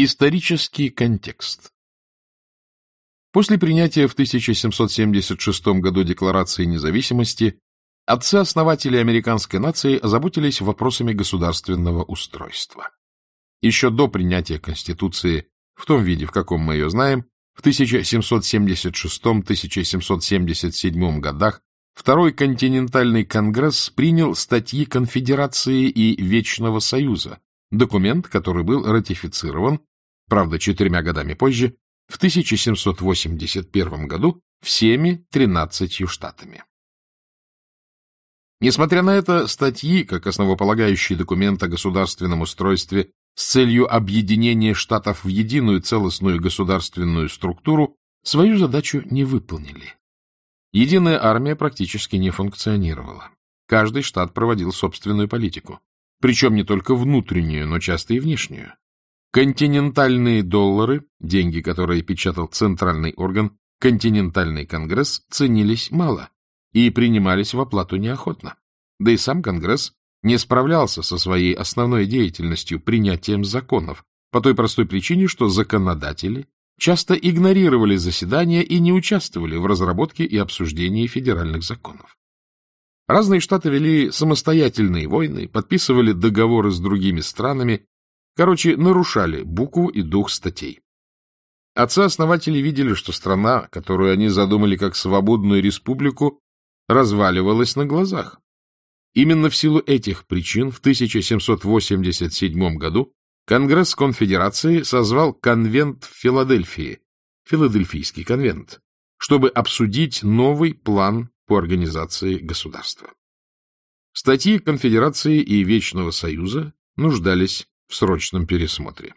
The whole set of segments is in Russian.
Исторический контекст После принятия в 1776 году Декларации независимости отцы-основатели американской нации озаботились вопросами государственного устройства. Еще до принятия Конституции в том виде, в каком мы ее знаем, в 1776-1777 годах Второй континентальный конгресс принял статьи Конфедерации и Вечного Союза, документ, который был ратифицирован, правда, четырьмя годами позже, в 1781 году всеми 13 штатами. Несмотря на это, статьи, как основополагающий документ о государственном устройстве с целью объединения штатов в единую целостную государственную структуру, свою задачу не выполнили. Единая армия практически не функционировала. Каждый штат проводил собственную политику, причем не только внутреннюю, но часто и внешнюю. Континентальные доллары, деньги, которые печатал центральный орган, континентальный конгресс, ценились мало и принимались в оплату неохотно. Да и сам конгресс не справлялся со своей основной деятельностью принятием законов, по той простой причине, что законодатели часто игнорировали заседания и не участвовали в разработке и обсуждении федеральных законов. Разные штаты вели самостоятельные войны, подписывали договоры с другими странами, короче, нарушали букву и дух статей. Отцы-основатели видели, что страна, которую они задумали как свободную республику, разваливалась на глазах. Именно в силу этих причин в 1787 году Конгресс конфедерации созвал конвент в Филадельфии, Филадельфийский конвент, чтобы обсудить новый план по организации государства. Статьи конфедерации и Вечного Союза нуждались в срочном пересмотре.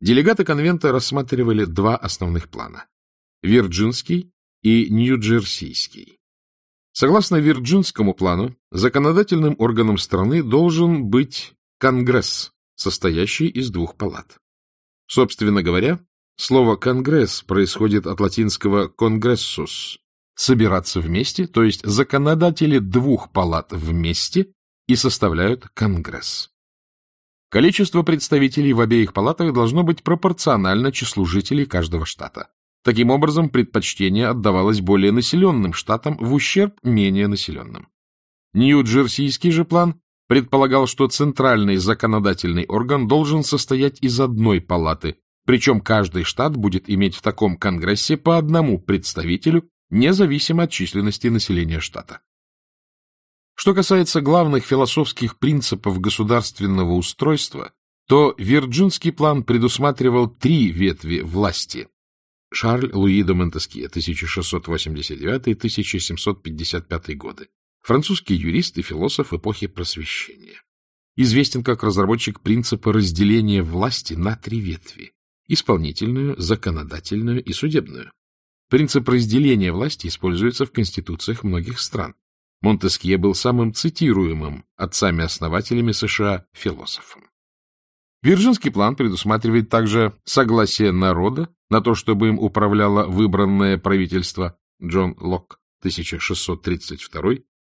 Делегаты конвента рассматривали два основных плана – Вирджинский и Нью-Джерсийский. Согласно Вирджинскому плану, законодательным органом страны должен быть Конгресс, состоящий из двух палат. Собственно говоря, слово «конгресс» происходит от латинского «конгрессус» — собираться вместе, то есть законодатели двух палат вместе и составляют конгресс. Количество представителей в обеих палатах должно быть пропорционально числу жителей каждого штата. Таким образом, предпочтение отдавалось более населенным штатам в ущерб менее населенным. Нью-Джерсийский же план предполагал, что центральный законодательный орган должен состоять из одной палаты, причем каждый штат будет иметь в таком конгрессе по одному представителю, независимо от численности населения штата. Что касается главных философских принципов государственного устройства, то Вирджинский план предусматривал три ветви власти. Шарль Луи де Монтескье, 1689-1755 годы французский юрист и философ эпохи Просвещения. Известен как разработчик принципа разделения власти на три ветви – исполнительную, законодательную и судебную. Принцип разделения власти используется в конституциях многих стран. Монтескье был самым цитируемым отцами-основателями США философом. Вирджинский план предусматривает также согласие народа на то, чтобы им управляло выбранное правительство Джон Лок 1632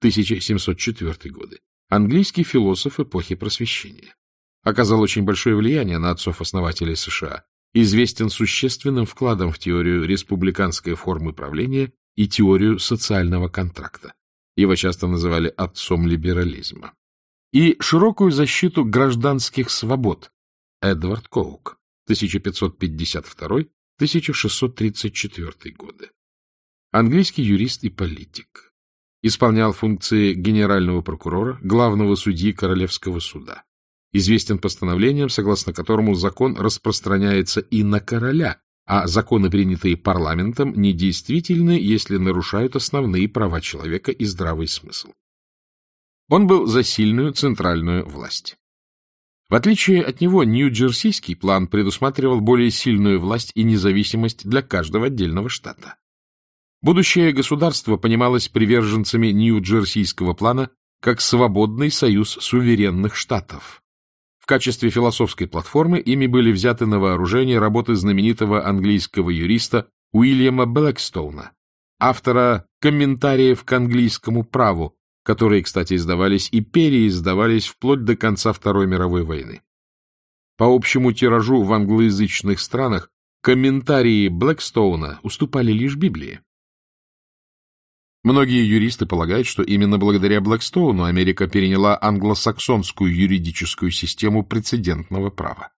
1704 годы, английский философ эпохи Просвещения. Оказал очень большое влияние на отцов-основателей США, известен существенным вкладом в теорию республиканской формы правления и теорию социального контракта. Его часто называли отцом либерализма. И широкую защиту гражданских свобод Эдвард Коук, 1552-1634 годы. Английский юрист и политик исполнял функции генерального прокурора, главного судьи Королевского суда. Известен постановлением, согласно которому закон распространяется и на короля, а законы, принятые парламентом, недействительны, если нарушают основные права человека и здравый смысл. Он был за сильную центральную власть. В отличие от него, Нью-Джерсийский план предусматривал более сильную власть и независимость для каждого отдельного штата. Будущее государство понималось приверженцами Нью-Джерсийского плана как свободный союз суверенных штатов. Качестве философской платформы ими были взяты на вооружение работы знаменитого английского юриста Уильяма Блэкстоуна, автора комментариев к английскому праву, которые, кстати, издавались и переиздавались вплоть до конца Второй мировой войны. По общему тиражу в англоязычных странах комментарии Блэкстоуна уступали лишь Библии. Многие юристы полагают, что именно благодаря Блэкстоуну Америка переняла англосаксонскую юридическую систему прецедентного права.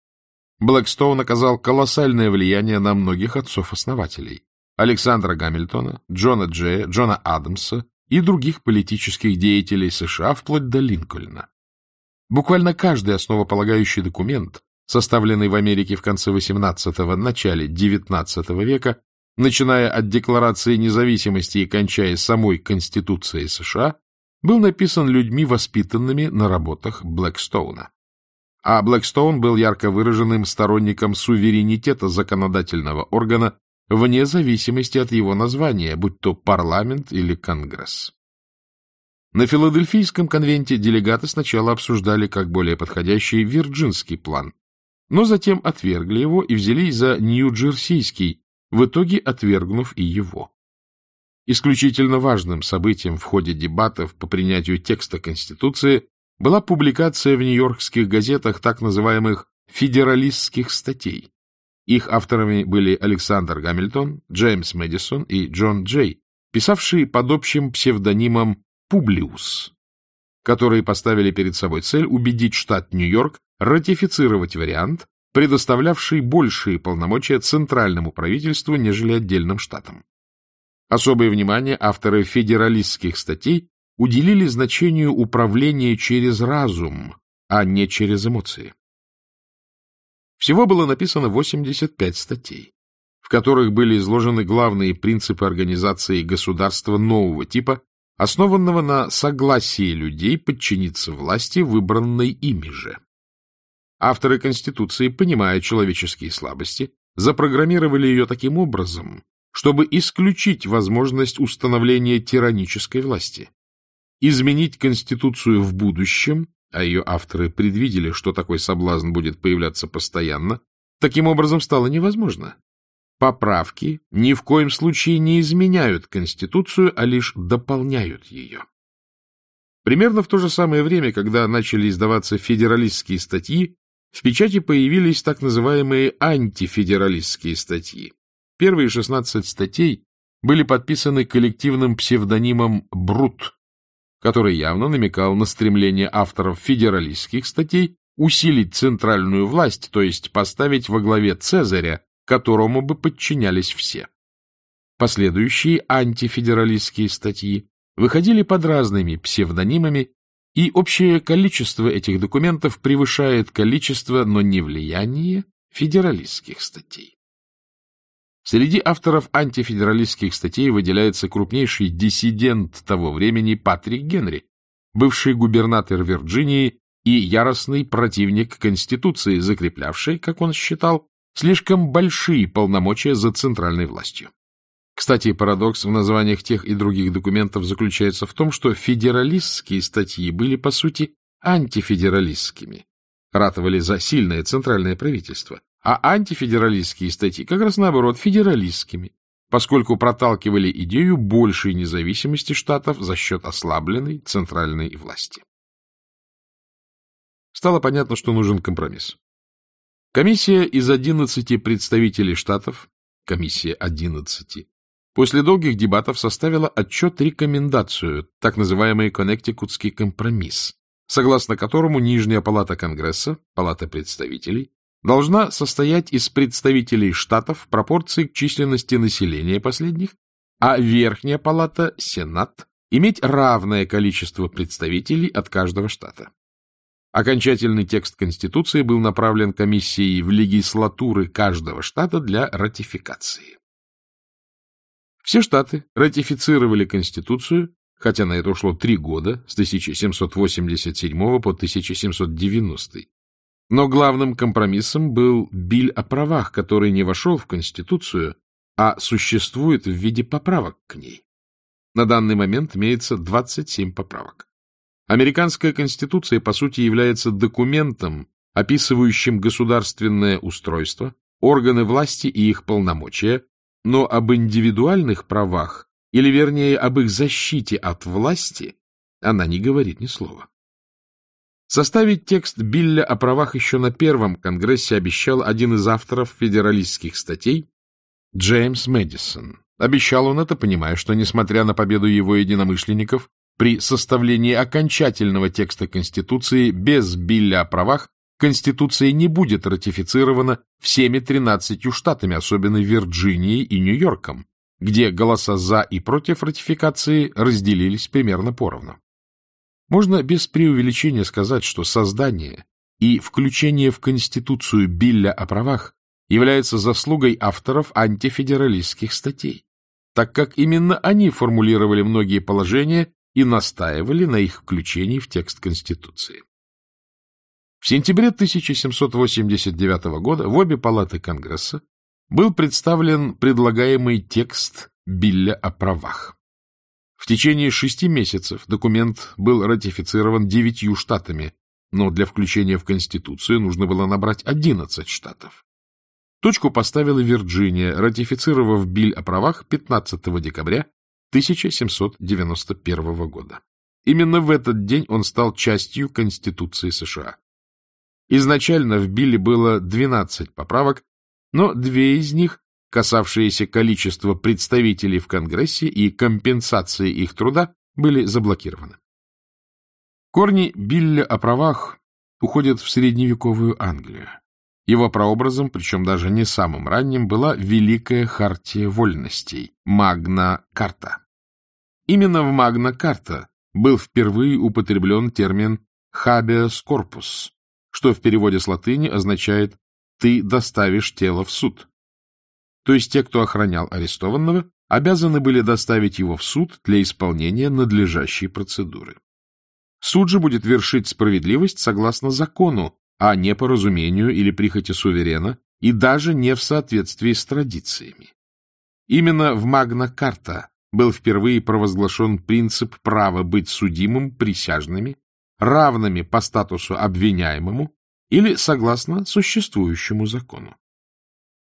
Блэкстоун оказал колоссальное влияние на многих отцов-основателей – Александра Гамильтона, Джона Джея, Джона Адамса и других политических деятелей США вплоть до Линкольна. Буквально каждый основополагающий документ, составленный в Америке в конце XVIII – начале XIX века, начиная от Декларации независимости и кончая самой Конституцией США, был написан людьми, воспитанными на работах Блэкстоуна. А Блэкстоун был ярко выраженным сторонником суверенитета законодательного органа вне зависимости от его названия, будь то парламент или конгресс. На Филадельфийском конвенте делегаты сначала обсуждали как более подходящий вирджинский план, но затем отвергли его и взялись за Нью-Джерсийский, в итоге отвергнув и его. Исключительно важным событием в ходе дебатов по принятию текста Конституции была публикация в нью-йоркских газетах так называемых «федералистских статей». Их авторами были Александр Гамильтон, Джеймс Мэдисон и Джон Джей, писавшие под общим псевдонимом Публиус, которые поставили перед собой цель убедить штат Нью-Йорк ратифицировать вариант, предоставлявший большие полномочия центральному правительству, нежели отдельным штатам. Особое внимание авторы федералистских статей уделили значению управления через разум, а не через эмоции. Всего было написано 85 статей, в которых были изложены главные принципы организации государства нового типа, основанного на согласии людей подчиниться власти, выбранной ими же. Авторы Конституции, понимая человеческие слабости, запрограммировали ее таким образом, чтобы исключить возможность установления тиранической власти. Изменить Конституцию в будущем, а ее авторы предвидели, что такой соблазн будет появляться постоянно, таким образом стало невозможно. Поправки ни в коем случае не изменяют Конституцию, а лишь дополняют ее. Примерно в то же самое время, когда начали издаваться федералистские статьи, в печати появились так называемые антифедералистские статьи. Первые 16 статей были подписаны коллективным псевдонимом «Брут», который явно намекал на стремление авторов федералистских статей усилить центральную власть, то есть поставить во главе Цезаря, которому бы подчинялись все. Последующие антифедералистские статьи выходили под разными псевдонимами и общее количество этих документов превышает количество, но не влияние федералистских статей. Среди авторов антифедералистских статей выделяется крупнейший диссидент того времени Патрик Генри, бывший губернатор Вирджинии и яростный противник Конституции, закреплявший, как он считал, слишком большие полномочия за центральной властью. Кстати, парадокс в названиях тех и других документов заключается в том, что федералистские статьи были, по сути, антифедералистскими, ратовали за сильное центральное правительство, а антифедералистские статьи как раз наоборот федералистскими, поскольку проталкивали идею большей независимости штатов за счет ослабленной центральной власти. Стало понятно, что нужен компромисс. Комиссия из 11 представителей штатов, комиссия 11, после долгих дебатов составила отчет-рекомендацию, так называемый Коннектикутский компромисс, согласно которому Нижняя палата Конгресса, палата представителей, должна состоять из представителей штатов в пропорции к численности населения последних, а Верхняя палата, Сенат, иметь равное количество представителей от каждого штата. Окончательный текст Конституции был направлен комиссией в легислатуры каждого штата для ратификации. Все штаты ратифицировали Конституцию, хотя на это ушло три года, с 1787 по 1790. Но главным компромиссом был Биль о правах, который не вошел в Конституцию, а существует в виде поправок к ней. На данный момент имеется 27 поправок. Американская Конституция, по сути, является документом, описывающим государственное устройство, органы власти и их полномочия, но об индивидуальных правах, или вернее об их защите от власти, она не говорит ни слова. Составить текст Билля о правах еще на Первом Конгрессе обещал один из авторов федералистских статей Джеймс Мэдисон. Обещал он это, понимая, что, несмотря на победу его единомышленников, при составлении окончательного текста Конституции без Билля о правах Конституция не будет ратифицирована всеми 13 штатами, особенно Вирджинией и Нью-Йорком, где голоса за и против ратификации разделились примерно поровну. Можно без преувеличения сказать, что создание и включение в Конституцию Билля о правах является заслугой авторов антифедералистских статей, так как именно они формулировали многие положения и настаивали на их включении в текст Конституции. В сентябре 1789 года в обе палаты Конгресса был представлен предлагаемый текст Билля о правах. В течение шести месяцев документ был ратифицирован девятью штатами, но для включения в Конституцию нужно было набрать одиннадцать штатов. Точку поставила Вирджиния, ратифицировав Биль о правах 15 декабря 1791 года. Именно в этот день он стал частью Конституции США. Изначально в Билле было 12 поправок, но две из них, касавшиеся количества представителей в Конгрессе и компенсации их труда, были заблокированы. Корни Билля о правах уходят в средневековую Англию. Его прообразом, причем даже не самым ранним, была Великая Хартия Вольностей, Магна-Карта. Именно в Магна-Карта был впервые употреблен термин «habeas corpus», что в переводе с латыни означает «ты доставишь тело в суд». То есть те, кто охранял арестованного, обязаны были доставить его в суд для исполнения надлежащей процедуры. Суд же будет вершить справедливость согласно закону, а не по разумению или прихоти суверена, и даже не в соответствии с традициями. Именно в Магна-Карта был впервые провозглашен принцип права быть судимым присяжными равными по статусу обвиняемому или согласно существующему закону.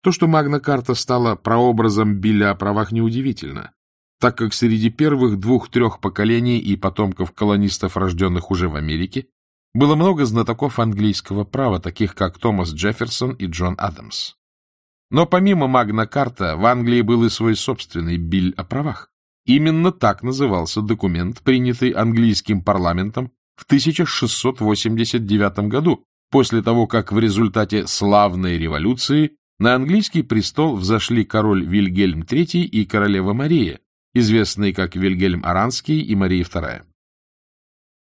То, что Магна-Карта стала прообразом Билля о правах, неудивительно, так как среди первых двух-трех поколений и потомков колонистов, рожденных уже в Америке, было много знатоков английского права, таких как Томас Джефферсон и Джон Адамс. Но помимо Магна-Карта в Англии был и свой собственный Биль о правах. Именно так назывался документ, принятый английским парламентом в 1689 году, после того, как в результате славной революции на английский престол взошли король Вильгельм III и королева Мария, известные как Вильгельм Аранский и Мария II.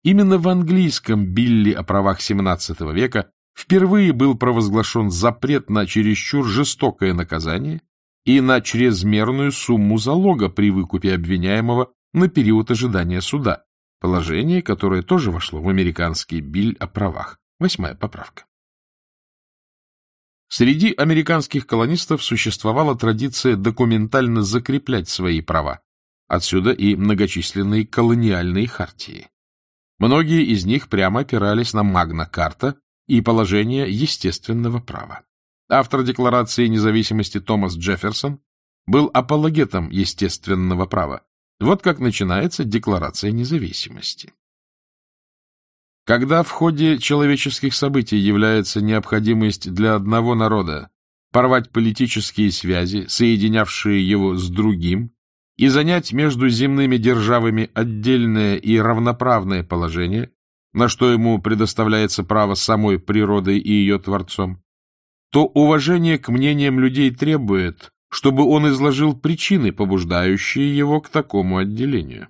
Именно в английском Билли о правах XVII века впервые был провозглашен запрет на чересчур жестокое наказание и на чрезмерную сумму залога при выкупе обвиняемого на период ожидания суда, Положение, которое тоже вошло в американский биль о правах. Восьмая поправка. Среди американских колонистов существовала традиция документально закреплять свои права. Отсюда и многочисленные колониальные хартии. Многие из них прямо опирались на Магна-Карта и положение естественного права. Автор Декларации независимости Томас Джефферсон был апологетом естественного права, вот как начинается Декларация независимости. Когда в ходе человеческих событий является необходимость для одного народа порвать политические связи, соединявшие его с другим, и занять между земными державами отдельное и равноправное положение, на что ему предоставляется право самой природой и ее Творцом, то уважение к мнениям людей требует, чтобы он изложил причины, побуждающие его к такому отделению.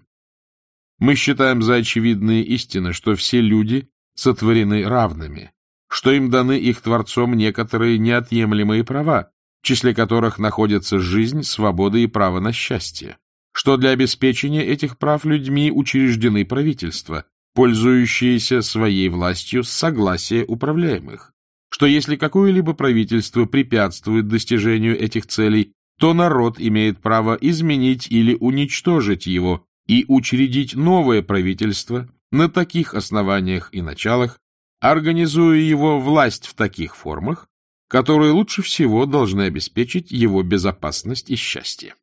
Мы считаем за очевидные истины, что все люди сотворены равными, что им даны их Творцом некоторые неотъемлемые права, в числе которых находятся жизнь, свобода и право на счастье, что для обеспечения этих прав людьми учреждены правительства, пользующиеся своей властью с согласия управляемых, что если какое-либо правительство препятствует достижению этих целей, то народ имеет право изменить или уничтожить его и учредить новое правительство на таких основаниях и началах, организуя его власть в таких формах, которые лучше всего должны обеспечить его безопасность и счастье.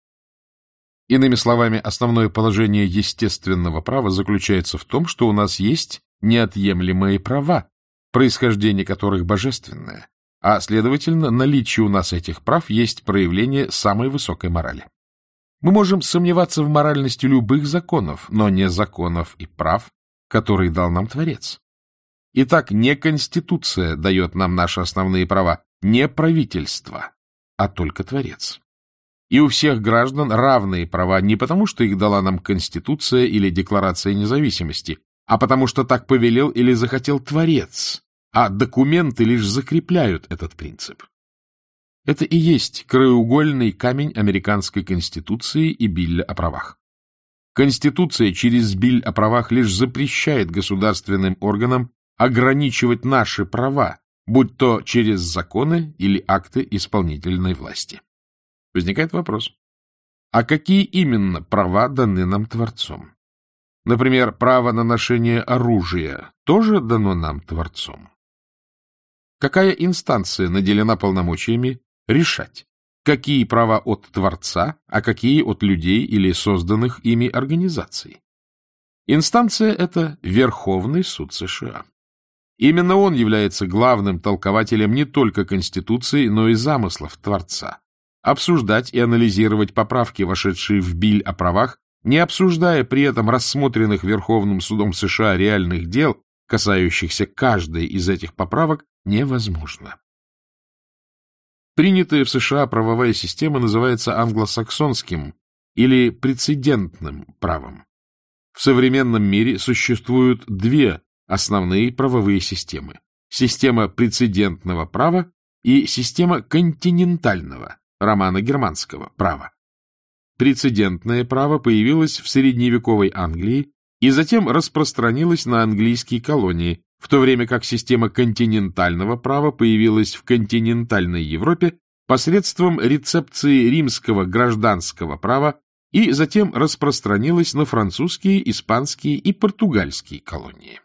Иными словами, основное положение естественного права заключается в том, что у нас есть неотъемлемые права, происхождение которых божественное, а, следовательно, наличие у нас этих прав есть проявление самой высокой морали. Мы можем сомневаться в моральности любых законов, но не законов и прав, которые дал нам Творец. Итак, не Конституция дает нам наши основные права, не правительство, а только Творец. И у всех граждан равные права не потому, что их дала нам Конституция или Декларация независимости, а потому что так повелел или захотел Творец, а документы лишь закрепляют этот принцип. Это и есть краеугольный камень американской Конституции и Билля о правах. Конституция через Биль о правах лишь запрещает государственным органам ограничивать наши права, будь то через законы или акты исполнительной власти. Возникает вопрос, а какие именно права даны нам Творцом? Например, право на ношение оружия тоже дано нам Творцом. Какая инстанция наделена полномочиями решать, какие права от Творца, а какие от людей или созданных ими организаций. Инстанция — это Верховный суд США. Именно он является главным толкователем не только Конституции, но и замыслов Творца. Обсуждать и анализировать поправки, вошедшие в Биль о правах, не обсуждая при этом рассмотренных Верховным судом США реальных дел, касающихся каждой из этих поправок, невозможно. Принятая в США правовая система называется англосаксонским или прецедентным правом. В современном мире существуют две основные правовые системы. Система прецедентного права и система континентального, романо-германского права. Прецедентное право появилось в средневековой Англии и затем распространилось на английские колонии, в то время как система континентального права появилась в континентальной Европе посредством рецепции римского гражданского права и затем распространилась на французские, испанские и португальские колонии.